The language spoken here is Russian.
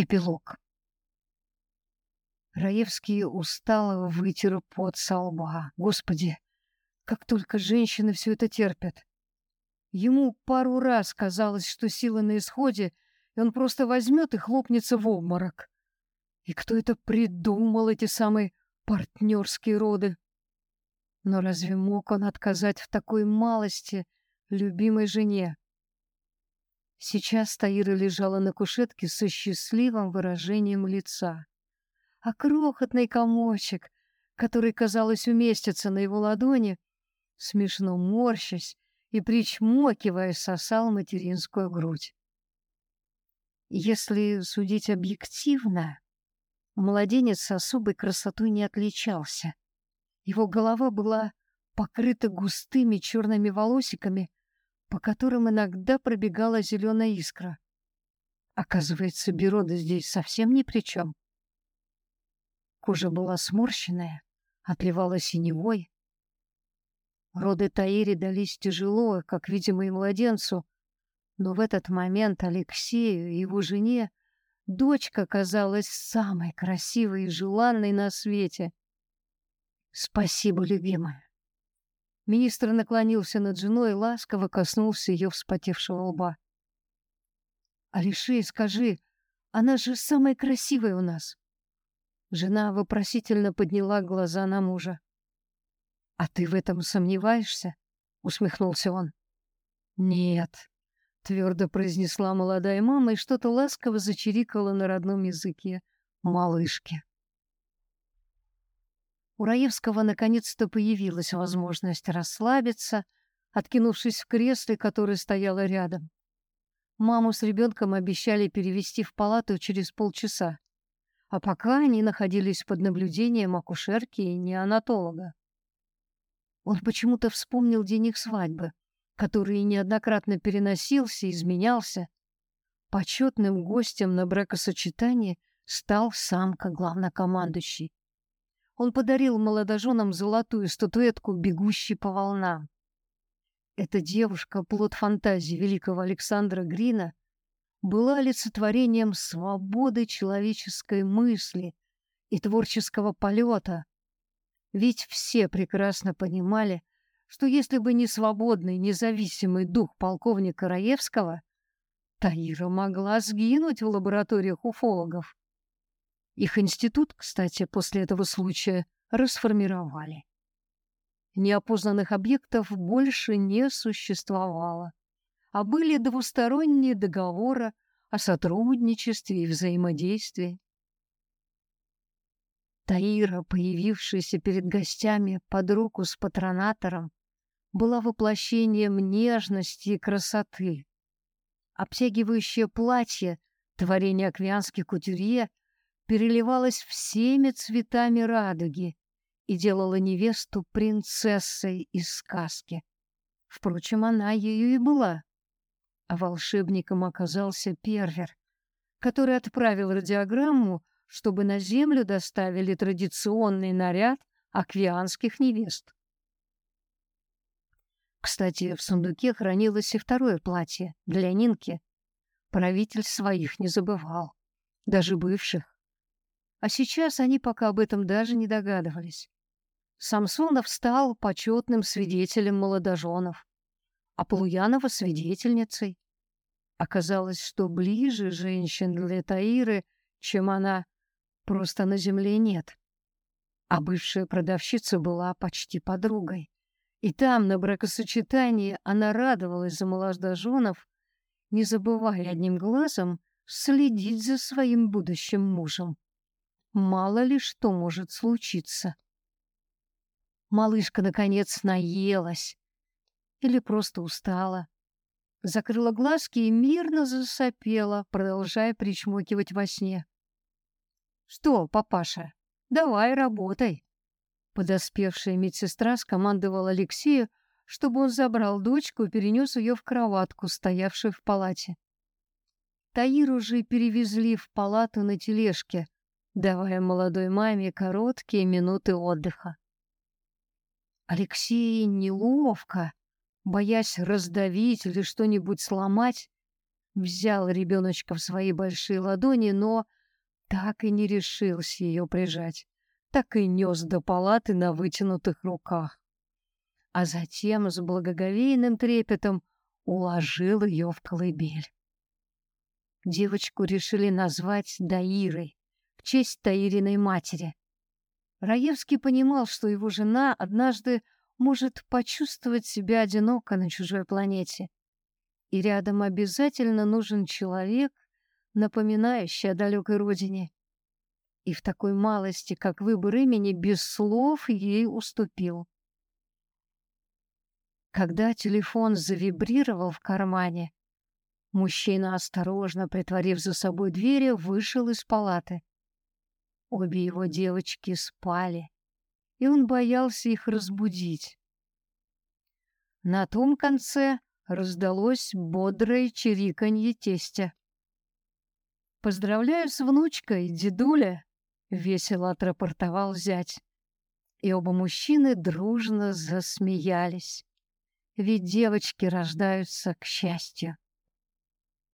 Эпилог. Раевский устало вытер пот со лба. Господи, как только женщины все это терпят. Ему пару раз казалось, что сила на исходе, и он просто возьмет и хлопнется в обморок. И кто это придумал, эти самые партнерские роды? Но разве мог он отказать в такой малости любимой жене? Сейчас Таира лежала на кушетке со счастливым выражением лица. А крохотный комочек, который, казалось, уместится на его ладони, смешно морщась и причмокивая, сосал материнскую грудь. Если судить объективно, младенец особой красотой не отличался. Его голова была покрыта густыми черными волосиками, по которым иногда пробегала зеленая искра. Оказывается, Бирода здесь совсем ни при чем. Кожа была сморщенная, отливала синевой. Роды Таири дались тяжело, как, видимо, и младенцу, но в этот момент Алексею и его жене дочка казалась самой красивой и желанной на свете. «Спасибо, любимая!» Министр наклонился над женой и ласково коснулся ее вспотевшего лба. «Алишей, скажи, она же самая красивая у нас!» Жена вопросительно подняла глаза на мужа. «А ты в этом сомневаешься?» — усмехнулся он. «Нет», — твердо произнесла молодая мама и что-то ласково зачирикала на родном языке малышке. У Раевского наконец-то появилась возможность расслабиться, откинувшись в кресле, которое стояло рядом. Маму с ребенком обещали перевести в палату через полчаса, а пока они находились под наблюдением акушерки и неонатолога. Он почему-то вспомнил день их свадьбы, который неоднократно переносился, изменялся. Почетным гостем на бракосочетание стал самка главнокомандующий он подарил молодоженам золотую статуэтку, бегущей по волнам. Эта девушка, плод фантазии великого Александра Грина, была олицетворением свободы человеческой мысли и творческого полета. Ведь все прекрасно понимали, что если бы не свободный, независимый дух полковника Раевского, Таира могла сгинуть в лабораториях уфологов. Их институт, кстати, после этого случая расформировали. Неопознанных объектов больше не существовало, а были двусторонние договоры о сотрудничестве и взаимодействии. Таира, появившаяся перед гостями под руку с патронатором, была воплощением нежности и красоты. Обтягивающее платье, творение аквианских кутюрье, переливалась всеми цветами радуги и делала невесту принцессой из сказки. Впрочем, она ею и была. А волшебником оказался Первер, который отправил радиограмму, чтобы на землю доставили традиционный наряд аквианских невест. Кстати, в сундуке хранилось и второе платье для Нинки. Правитель своих не забывал, даже бывших. А сейчас они пока об этом даже не догадывались. Самсонов стал почетным свидетелем молодоженов, а Полуянова — свидетельницей. Оказалось, что ближе женщин для Таиры, чем она, просто на земле нет. А бывшая продавщица была почти подругой. И там, на бракосочетании, она радовалась за молодоженов, не забывая одним глазом следить за своим будущим мужем. Мало ли что может случиться. Малышка, наконец, наелась. Или просто устала. Закрыла глазки и мирно засопела, продолжая причмокивать во сне. «Что, папаша, давай работай!» Подоспевшая медсестра скомандовала Алексею, чтобы он забрал дочку и перенес ее в кроватку, стоявшую в палате. Таиру же перевезли в палату на тележке, давая молодой маме короткие минуты отдыха. Алексей неловко, боясь раздавить или что-нибудь сломать, взял ребеночка в свои большие ладони, но так и не решился ее прижать, так и нес до палаты на вытянутых руках. А затем с благоговейным трепетом уложил ее в колыбель. Девочку решили назвать Таирой в честь Таириной матери. Раевский понимал, что его жена однажды может почувствовать себя одиноко на чужой планете. И рядом обязательно нужен человек, напоминающий о далекой родине. И в такой малости, как выбор имени, без слов ей уступил. Когда телефон завибрировал в кармане, мужчина, осторожно притворив за собой двери, вышел из палаты. Обе его девочки спали, и он боялся их разбудить. На том конце раздалось бодрое чириканье тестя. «Поздравляю с внучкой, дедуля!» — весело отрапортовал зять. И оба мужчины дружно засмеялись. Ведь девочки рождаются к счастью.